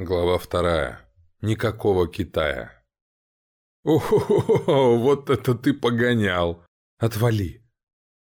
Глава вторая. Никакого Китая. «О, вот это ты погонял! Отвали!»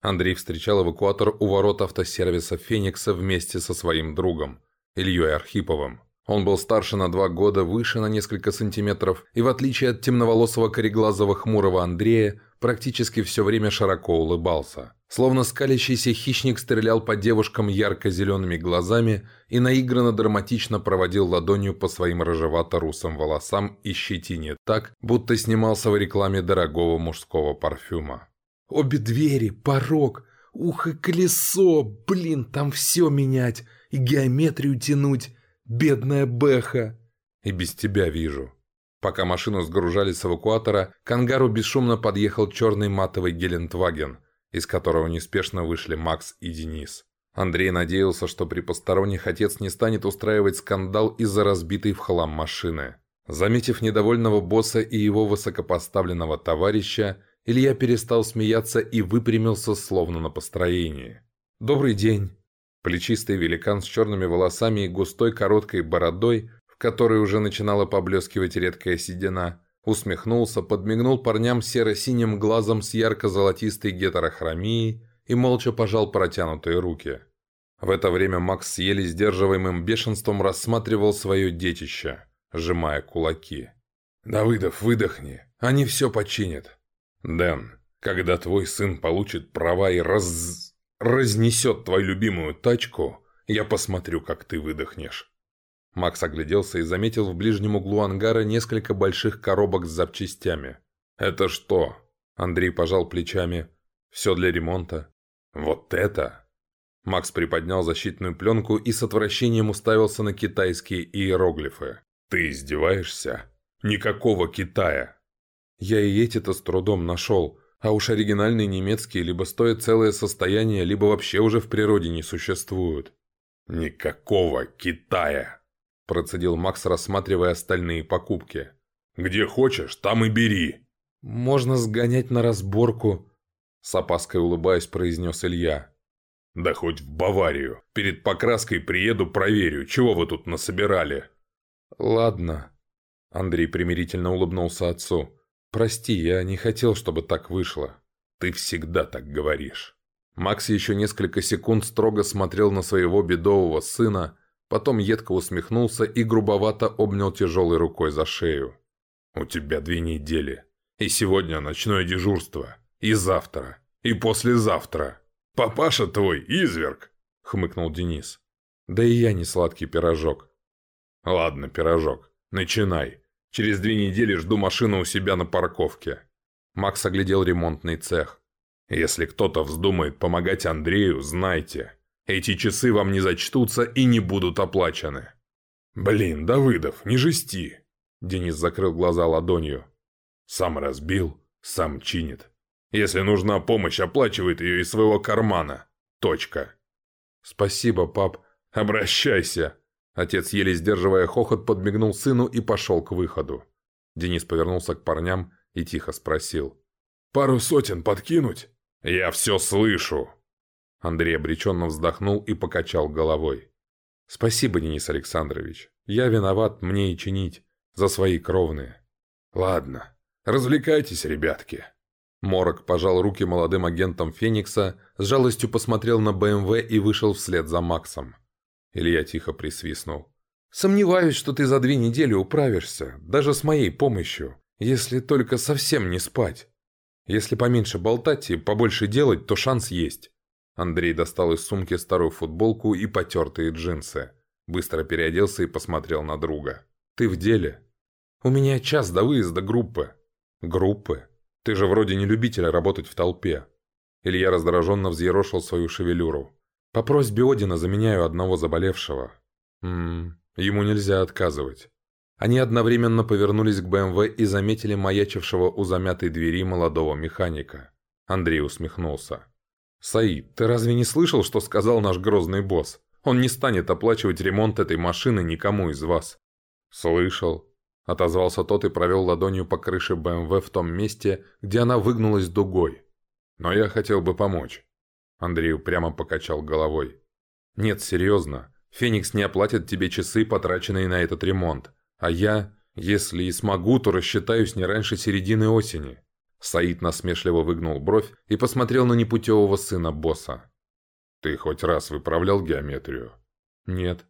Андрей встречал эвакуатор у ворот автосервиса «Феникса» вместе со своим другом, Ильей Архиповым. Он был старше на два года, выше на несколько сантиметров, и в отличие от темноволосого кореглазого хмурого Андрея, практически все время широко улыбался. Словно скалящийся хищник стрелял по девушкам ярко-зелеными глазами и наигранно драматично проводил ладонью по своим рыжевато-русым волосам и щетине так, будто снимался в рекламе дорогого мужского парфюма. «Обе двери, порог, ух и колесо, блин, там все менять, и геометрию тянуть, бедная Бэха!» «И без тебя вижу», Пока машину сгружали с эвакуатора, к ангару бесшумно подъехал черный матовый Гелендваген, из которого неспешно вышли Макс и Денис. Андрей надеялся, что при посторонних отец не станет устраивать скандал из-за разбитой в хлам машины. Заметив недовольного босса и его высокопоставленного товарища, Илья перестал смеяться и выпрямился словно на построении. «Добрый день!» Плечистый великан с черными волосами и густой короткой бородой которой уже начинала поблескивать редкая седина, усмехнулся, подмигнул парням серо-синим глазом с ярко-золотистой гетерохромией и молча пожал протянутые руки. В это время Макс с еле сдерживаемым бешенством рассматривал свое детище, сжимая кулаки. «Давыдов, выдохни, они все починят». «Дэн, когда твой сын получит права и раз... разнесет твою любимую тачку, я посмотрю, как ты выдохнешь». Макс огляделся и заметил в ближнем углу ангара несколько больших коробок с запчастями. «Это что?» Андрей пожал плечами. «Все для ремонта». «Вот это!» Макс приподнял защитную пленку и с отвращением уставился на китайские иероглифы. «Ты издеваешься? Никакого Китая!» «Я и эти-то с трудом нашел, а уж оригинальные немецкие либо стоят целое состояние, либо вообще уже в природе не существуют». «Никакого Китая!» Процедил Макс, рассматривая остальные покупки. «Где хочешь, там и бери!» «Можно сгонять на разборку», — с опаской улыбаясь, произнес Илья. «Да хоть в Баварию. Перед покраской приеду, проверю, чего вы тут насобирали». «Ладно». Андрей примирительно улыбнулся отцу. «Прости, я не хотел, чтобы так вышло». «Ты всегда так говоришь». Макс еще несколько секунд строго смотрел на своего бедового сына, Потом едко усмехнулся и грубовато обнял тяжелой рукой за шею. «У тебя две недели. И сегодня ночное дежурство. И завтра. И послезавтра. Папаша твой изверг!» — хмыкнул Денис. «Да и я не сладкий пирожок». «Ладно, пирожок. Начинай. Через две недели жду машину у себя на парковке». Макс оглядел ремонтный цех. «Если кто-то вздумает помогать Андрею, знайте, эти часы вам не зачтутся и не будут оплачены». «Блин, Давыдов, не жести!» Денис закрыл глаза ладонью. «Сам разбил, сам чинит. Если нужна помощь, оплачивает ее из своего кармана. Точка». «Спасибо, пап. Обращайся!» Отец, еле сдерживая хохот, подмигнул сыну и пошел к выходу. Денис повернулся к парням и тихо спросил. «Пару сотен подкинуть?» «Я все слышу!» Андрей обреченно вздохнул и покачал головой. «Спасибо, Денис Александрович. Я виноват, мне и чинить. За свои кровные». «Ладно. Развлекайтесь, ребятки». Морок пожал руки молодым агентам Феникса, с жалостью посмотрел на БМВ и вышел вслед за Максом. Илья тихо присвистнул. «Сомневаюсь, что ты за две недели управишься, даже с моей помощью, если только совсем не спать. Если поменьше болтать и побольше делать, то шанс есть. Андрей достал из сумки старую футболку и потертые джинсы. Быстро переоделся и посмотрел на друга. «Ты в деле?» «У меня час до выезда группы». «Группы? Ты же вроде не любитель работать в толпе». Илья раздраженно взъерошил свою шевелюру. «По просьбе Одина заменяю одного заболевшего». «Ммм, ему нельзя отказывать». Они одновременно повернулись к БМВ и заметили маячившего у замятой двери молодого механика. Андрей усмехнулся. «Саид, ты разве не слышал, что сказал наш грозный босс? Он не станет оплачивать ремонт этой машины никому из вас». «Слышал», — отозвался тот и провел ладонью по крыше БМВ в том месте, где она выгнулась дугой. «Но я хотел бы помочь». Андрей прямо покачал головой. «Нет, серьезно. Феникс не оплатит тебе часы, потраченные на этот ремонт. А я, если и смогу, то рассчитаюсь не раньше середины осени». Саид насмешливо выгнул бровь и посмотрел на непутевого сына босса. «Ты хоть раз выправлял геометрию?» «Нет».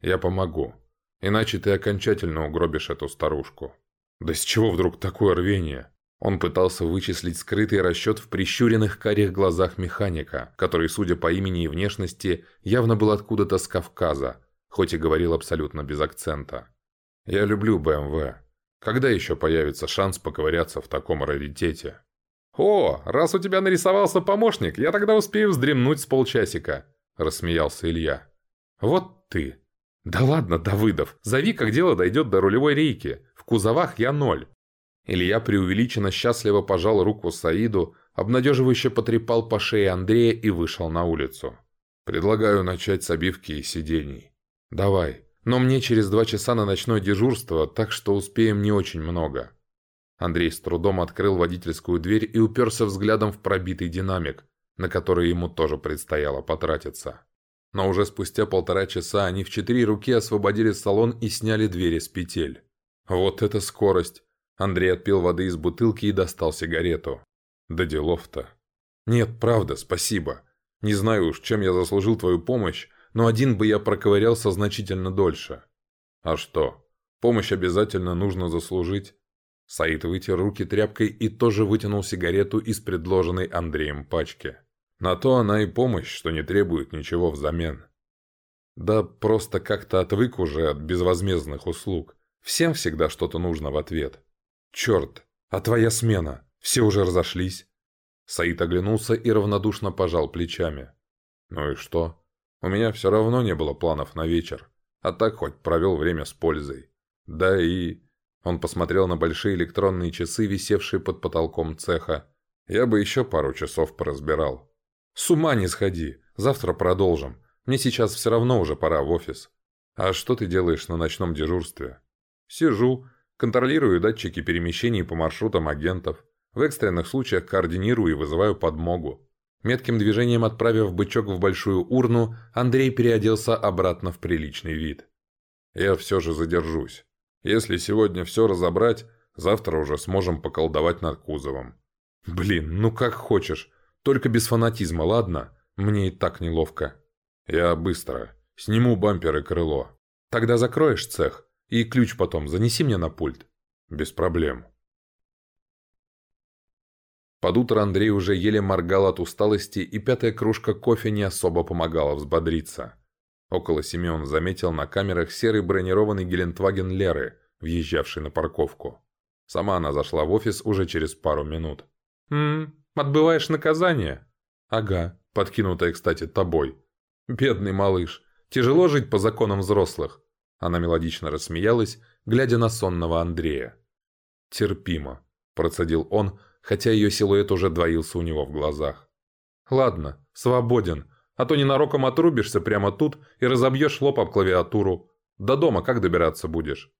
«Я помогу. Иначе ты окончательно угробишь эту старушку». «Да с чего вдруг такое рвение?» Он пытался вычислить скрытый расчет в прищуренных карих глазах механика, который, судя по имени и внешности, явно был откуда-то с Кавказа, хоть и говорил абсолютно без акцента. «Я люблю БМВ. Когда еще появится шанс поковыряться в таком раритете?» «О, раз у тебя нарисовался помощник, я тогда успею вздремнуть с полчасика», – рассмеялся Илья. «Вот ты!» «Да ладно, Давыдов, зови, как дело дойдет до рулевой рейки. В кузовах я ноль. Илья преувеличенно счастливо пожал руку Саиду, обнадеживающе потрепал по шее Андрея и вышел на улицу. «Предлагаю начать с обивки и сидений». «Давай. Но мне через два часа на ночное дежурство, так что успеем не очень много». Андрей с трудом открыл водительскую дверь и уперся взглядом в пробитый динамик, на который ему тоже предстояло потратиться. Но уже спустя полтора часа они в четыре руки освободили салон и сняли двери с петель. Вот это скорость! Андрей отпил воды из бутылки и достал сигарету. Да делов-то. Нет, правда, спасибо. Не знаю уж, чем я заслужил твою помощь, но один бы я проковырялся значительно дольше. А что? Помощь обязательно нужно заслужить. Саид вытер руки тряпкой и тоже вытянул сигарету из предложенной Андреем пачки. На то она и помощь, что не требует ничего взамен. Да просто как-то отвык уже от безвозмездных услуг. Всем всегда что-то нужно в ответ. «Черт, а твоя смена? Все уже разошлись?» Саид оглянулся и равнодушно пожал плечами. «Ну и что? У меня все равно не было планов на вечер, а так хоть провел время с пользой. Да и...» Он посмотрел на большие электронные часы, висевшие под потолком цеха. «Я бы еще пару часов поразбирал». «С ума не сходи! Завтра продолжим. Мне сейчас все равно уже пора в офис. А что ты делаешь на ночном дежурстве?» «Сижу, Контролирую датчики перемещений по маршрутам агентов. В экстренных случаях координирую и вызываю подмогу. Метким движением отправив бычок в большую урну, Андрей переоделся обратно в приличный вид. «Я все же задержусь. Если сегодня все разобрать, завтра уже сможем поколдовать над кузовом». «Блин, ну как хочешь. Только без фанатизма, ладно? Мне и так неловко». «Я быстро. Сниму бампер и крыло». «Тогда закроешь цех?» И ключ потом занеси мне на пульт. Без проблем. Под утро Андрей уже еле моргал от усталости, и пятая кружка кофе не особо помогала взбодриться. Около семи он заметил на камерах серый бронированный Гелендваген Леры, въезжавший на парковку. Сама она зашла в офис уже через пару минут. «Ммм, отбываешь наказание?» «Ага, подкинутая, кстати, тобой». «Бедный малыш, тяжело жить по законам взрослых. Она мелодично рассмеялась, глядя на сонного Андрея. «Терпимо», – процедил он, хотя ее силуэт уже двоился у него в глазах. «Ладно, свободен, а то ненароком отрубишься прямо тут и разобьешь лоб об клавиатуру. До дома как добираться будешь?»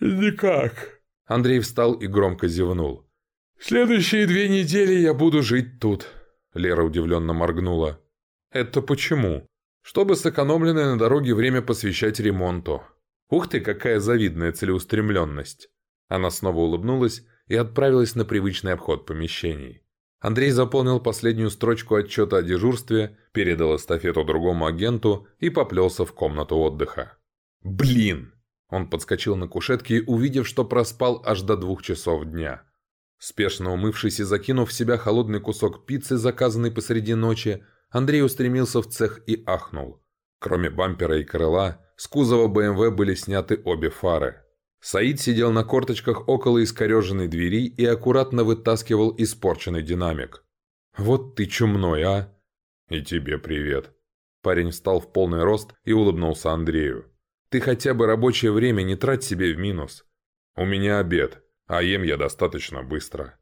«Никак». Андрей встал и громко зевнул. «Следующие две недели я буду жить тут», – Лера удивленно моргнула. «Это почему?» «Чтобы сэкономленное на дороге время посвящать ремонту. Ух ты, какая завидная целеустремленность!» Она снова улыбнулась и отправилась на привычный обход помещений. Андрей заполнил последнюю строчку отчета о дежурстве, передал эстафету другому агенту и поплелся в комнату отдыха. «Блин!» Он подскочил на кушетке, увидев, что проспал аж до двух часов дня. Спешно умывшись и закинув в себя холодный кусок пиццы, заказанный посреди ночи, Андрей устремился в цех и ахнул. Кроме бампера и крыла, с кузова БМВ были сняты обе фары. Саид сидел на корточках около искореженной двери и аккуратно вытаскивал испорченный динамик. «Вот ты чумной, а!» «И тебе привет!» Парень встал в полный рост и улыбнулся Андрею. «Ты хотя бы рабочее время не трать себе в минус. У меня обед, а ем я достаточно быстро.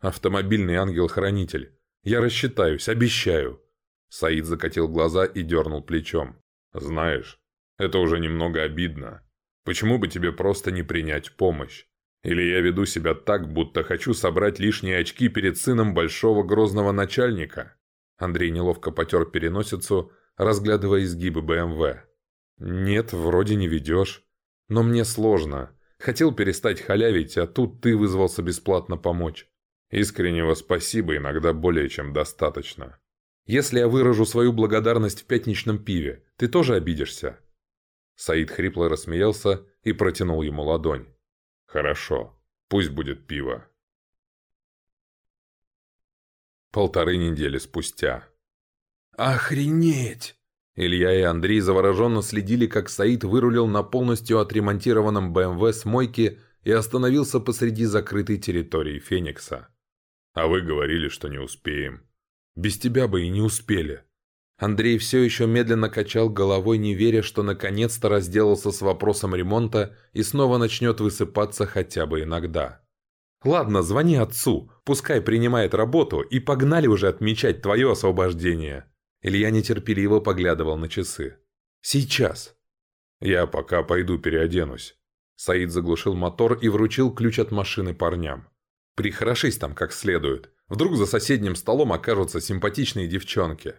Автомобильный ангел-хранитель. Я рассчитаюсь, обещаю!» Саид закатил глаза и дернул плечом. «Знаешь, это уже немного обидно. Почему бы тебе просто не принять помощь? Или я веду себя так, будто хочу собрать лишние очки перед сыном большого грозного начальника?» Андрей неловко потер переносицу, разглядывая изгибы БМВ. «Нет, вроде не ведешь. Но мне сложно. Хотел перестать халявить, а тут ты вызвался бесплатно помочь. Искреннего спасибо иногда более чем достаточно. Если я выражу свою благодарность в пятничном пиве, ты тоже обидишься?» Саид хрипло рассмеялся и протянул ему ладонь. «Хорошо, пусть будет пиво». Полторы недели спустя. «Охренеть!» Илья и Андрей завороженно следили, как Саид вырулил на полностью отремонтированном БМВ с мойки и остановился посреди закрытой территории Феникса. «А вы говорили, что не успеем». «Без тебя бы и не успели». Андрей все еще медленно качал головой, не веря, что наконец-то разделался с вопросом ремонта и снова начнет высыпаться хотя бы иногда. «Ладно, звони отцу, пускай принимает работу, и погнали уже отмечать твое освобождение». Илья нетерпеливо поглядывал на часы. «Сейчас». «Я пока пойду переоденусь». Саид заглушил мотор и вручил ключ от машины парням. «Прихорошись там как следует. Вдруг за соседним столом окажутся симпатичные девчонки».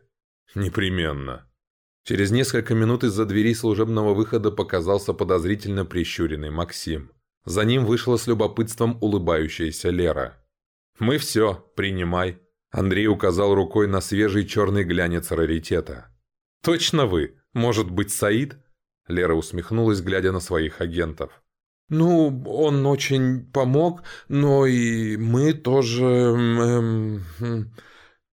«Непременно». Через несколько минут из-за двери служебного выхода показался подозрительно прищуренный Максим. За ним вышла с любопытством улыбающаяся Лера. «Мы все, принимай», Андрей указал рукой на свежий черный глянец раритета. «Точно вы? Может быть, Саид?» Лера усмехнулась, глядя на своих агентов. «Ну, он очень помог, но и мы тоже...» эм, хм».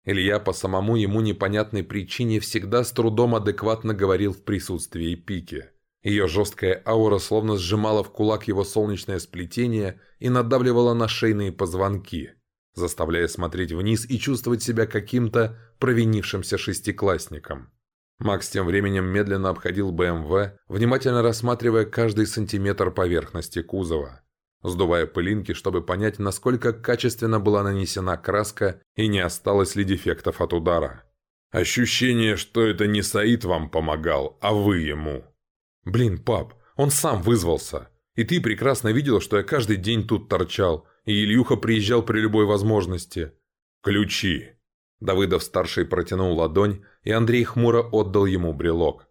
Илья по самому ему непонятной причине всегда с трудом адекватно говорил в присутствии Пики. Ее жесткая аура словно сжимала в кулак его солнечное сплетение и надавливала на шейные позвонки заставляя смотреть вниз и чувствовать себя каким-то провинившимся шестиклассником. Макс тем временем медленно обходил БМВ, внимательно рассматривая каждый сантиметр поверхности кузова, сдувая пылинки, чтобы понять, насколько качественно была нанесена краска и не осталось ли дефектов от удара. «Ощущение, что это не Саид вам помогал, а вы ему». «Блин, пап, он сам вызвался. И ты прекрасно видел, что я каждый день тут торчал, и Ильюха приезжал при любой возможности. «Ключи!» Давыдов-старший протянул ладонь, и Андрей хмуро отдал ему брелок.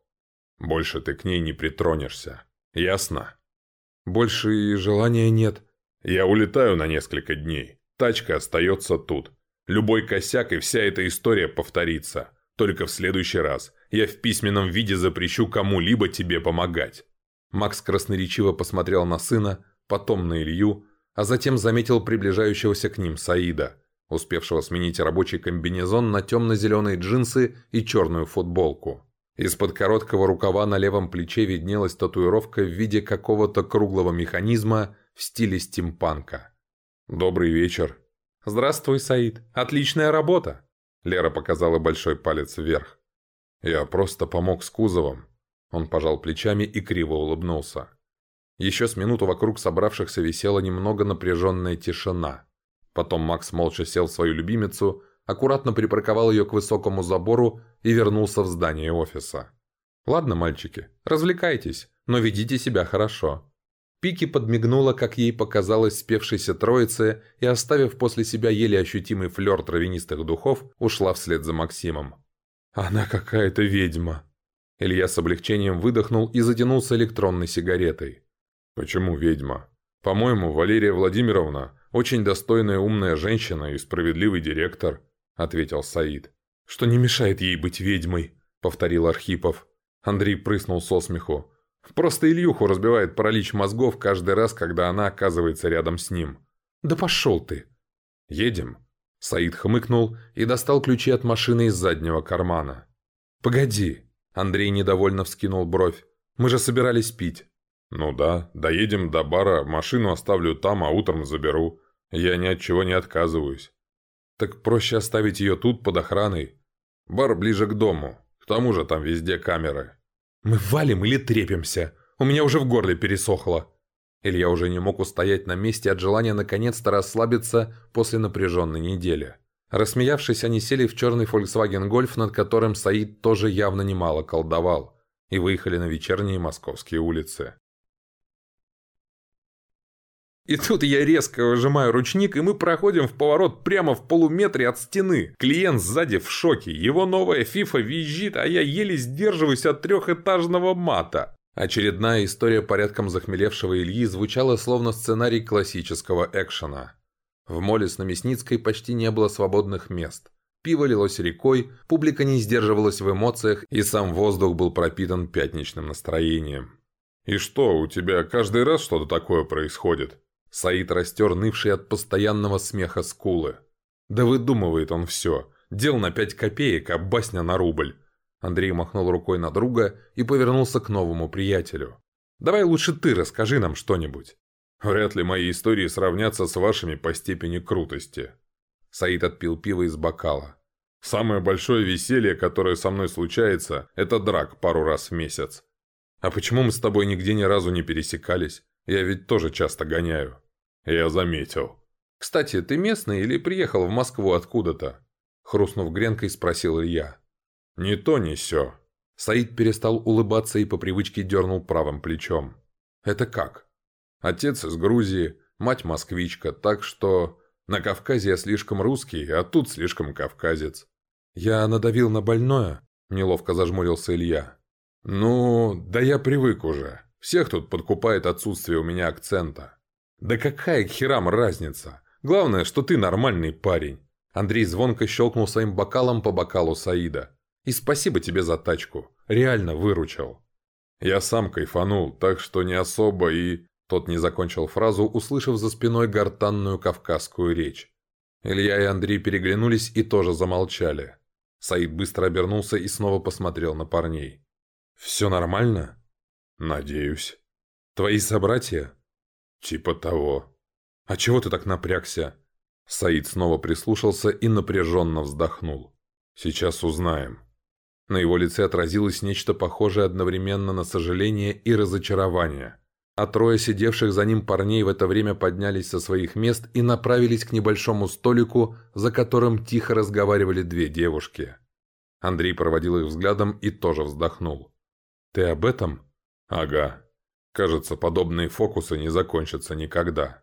«Больше ты к ней не притронешься. Ясно?» «Больше и желания нет». «Я улетаю на несколько дней. Тачка остается тут. Любой косяк и вся эта история повторится. Только в следующий раз я в письменном виде запрещу кому-либо тебе помогать». Макс красноречиво посмотрел на сына, потом на Илью, а затем заметил приближающегося к ним Саида, успевшего сменить рабочий комбинезон на темно-зеленые джинсы и черную футболку. Из-под короткого рукава на левом плече виднелась татуировка в виде какого-то круглого механизма в стиле стимпанка. «Добрый вечер». «Здравствуй, Саид. Отличная работа!» Лера показала большой палец вверх. «Я просто помог с кузовом». Он пожал плечами и криво улыбнулся. Еще с минуту вокруг собравшихся висела немного напряженная тишина. Потом Макс молча сел в свою любимицу, аккуратно припарковал ее к высокому забору и вернулся в здание офиса. «Ладно, мальчики, развлекайтесь, но ведите себя хорошо». Пики подмигнула, как ей показалось спевшейся троице, и, оставив после себя еле ощутимый флер травянистых духов, ушла вслед за Максимом. «Она какая-то ведьма!» Илья с облегчением выдохнул и затянулся электронной сигаретой. «Почему ведьма? По-моему, Валерия Владимировна очень достойная умная женщина и справедливый директор», – ответил Саид. «Что не мешает ей быть ведьмой», – повторил Архипов. Андрей прыснул со смеху. «Просто Ильюху разбивает паралич мозгов каждый раз, когда она оказывается рядом с ним». «Да пошел ты!» «Едем?» Саид хмыкнул и достал ключи от машины из заднего кармана. «Погоди!» Андрей недовольно вскинул бровь. «Мы же собирались пить». «Ну да, доедем до бара, машину оставлю там, а утром заберу. Я ни от чего не отказываюсь». «Так проще оставить ее тут, под охраной. Бар ближе к дому, к тому же там везде камеры». «Мы валим или трепимся? У меня уже в горле пересохло». Илья уже не мог устоять на месте от желания наконец-то расслабиться после напряженной недели. Рассмеявшись, они сели в черный Volkswagen Golf, над которым Саид тоже явно немало колдовал, и выехали на вечерние московские улицы. И тут я резко выжимаю ручник, и мы проходим в поворот прямо в полуметре от стены. Клиент сзади в шоке. Его новая фифа визжит, а я еле сдерживаюсь от трехэтажного мата. Очередная история порядком захмелевшего Ильи звучала словно сценарий классического экшена. В моле с Намесницкой почти не было свободных мест. Пиво лилось рекой, публика не сдерживалась в эмоциях, и сам воздух был пропитан пятничным настроением. «И что, у тебя каждый раз что-то такое происходит?» Саид растер нывший от постоянного смеха скулы. «Да выдумывает он все. Дел на пять копеек, а басня на рубль». Андрей махнул рукой на друга и повернулся к новому приятелю. «Давай лучше ты расскажи нам что-нибудь». «Вряд ли мои истории сравнятся с вашими по степени крутости». Саид отпил пиво из бокала. «Самое большое веселье, которое со мной случается, это драк пару раз в месяц. А почему мы с тобой нигде ни разу не пересекались? Я ведь тоже часто гоняю». «Я заметил». «Кстати, ты местный или приехал в Москву откуда-то?» Хрустнув гренкой, спросил Илья. «Ни то, ни сё». Саид перестал улыбаться и по привычке дернул правым плечом. «Это как?» «Отец из Грузии, мать москвичка, так что на Кавказе я слишком русский, а тут слишком кавказец». «Я надавил на больное?» – неловко зажмурился Илья. «Ну, да я привык уже. Всех тут подкупает отсутствие у меня акцента. Да какая к херам разница? Главное, что ты нормальный парень. Андрей звонко щелкнул своим бокалом по бокалу Саида. И спасибо тебе за тачку. Реально выручил. Я сам кайфанул, так что не особо и... Тот не закончил фразу, услышав за спиной гортанную кавказскую речь. Илья и Андрей переглянулись и тоже замолчали. Саид быстро обернулся и снова посмотрел на парней. «Все нормально?» «Надеюсь». «Твои собратья?» «Типа того». «А чего ты так напрягся?» Саид снова прислушался и напряженно вздохнул. «Сейчас узнаем». На его лице отразилось нечто похожее одновременно на сожаление и разочарование. А трое сидевших за ним парней в это время поднялись со своих мест и направились к небольшому столику, за которым тихо разговаривали две девушки. Андрей проводил их взглядом и тоже вздохнул. «Ты об этом?» «Ага. Кажется, подобные фокусы не закончатся никогда».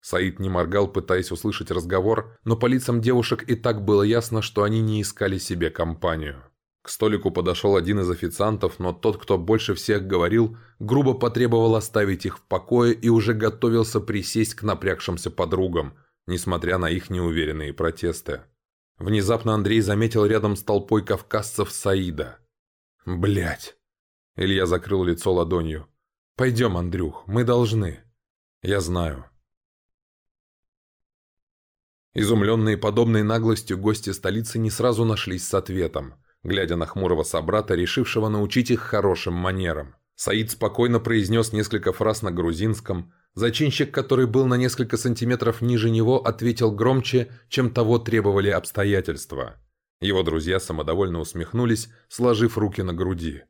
Саид не моргал, пытаясь услышать разговор, но по лицам девушек и так было ясно, что они не искали себе компанию. К столику подошел один из официантов, но тот, кто больше всех говорил, грубо потребовал оставить их в покое и уже готовился присесть к напрягшимся подругам, несмотря на их неуверенные протесты. Внезапно Андрей заметил рядом с толпой кавказцев Саида. Блять. Илья закрыл лицо ладонью. «Пойдем, Андрюх, мы должны». «Я знаю». Изумленные подобной наглостью гости столицы не сразу нашлись с ответом, глядя на хмурого собрата, решившего научить их хорошим манерам. Саид спокойно произнес несколько фраз на грузинском. Зачинщик, который был на несколько сантиметров ниже него, ответил громче, чем того требовали обстоятельства. Его друзья самодовольно усмехнулись, сложив руки на груди.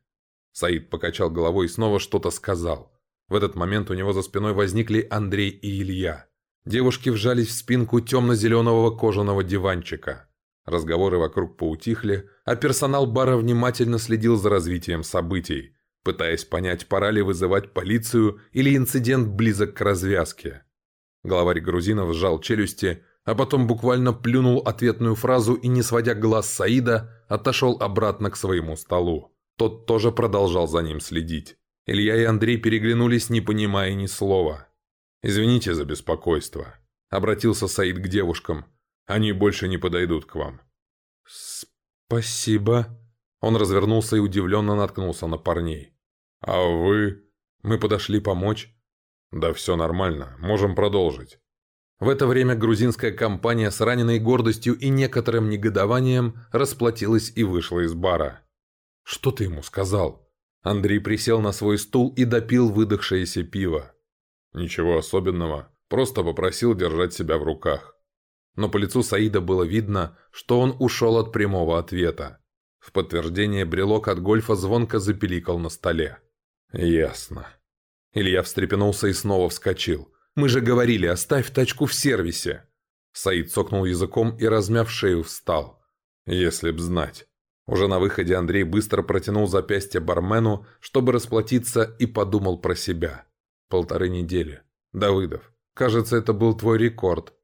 Саид покачал головой и снова что-то сказал. В этот момент у него за спиной возникли Андрей и Илья. Девушки вжались в спинку темно-зеленого кожаного диванчика. Разговоры вокруг поутихли, а персонал бара внимательно следил за развитием событий, пытаясь понять, пора ли вызывать полицию или инцидент близок к развязке. Главарь грузинов сжал челюсти, а потом буквально плюнул ответную фразу и, не сводя глаз Саида, отошел обратно к своему столу. Тот тоже продолжал за ним следить. Илья и Андрей переглянулись, не понимая ни слова. «Извините за беспокойство», — обратился Саид к девушкам. «Они больше не подойдут к вам». «Спасибо». Он развернулся и удивленно наткнулся на парней. «А вы...» «Мы подошли помочь». «Да все нормально, можем продолжить». В это время грузинская компания с раненой гордостью и некоторым негодованием расплатилась и вышла из бара. «Что ты ему сказал?» Андрей присел на свой стул и допил выдохшееся пиво. «Ничего особенного. Просто попросил держать себя в руках». Но по лицу Саида было видно, что он ушел от прямого ответа. В подтверждение брелок от гольфа звонко запеликал на столе. «Ясно». Илья встрепенулся и снова вскочил. «Мы же говорили, оставь тачку в сервисе!» Саид цокнул языком и, размяв шею, встал. «Если б знать». Уже на выходе Андрей быстро протянул запястье бармену, чтобы расплатиться, и подумал про себя. Полторы недели. Давыдов. Кажется, это был твой рекорд.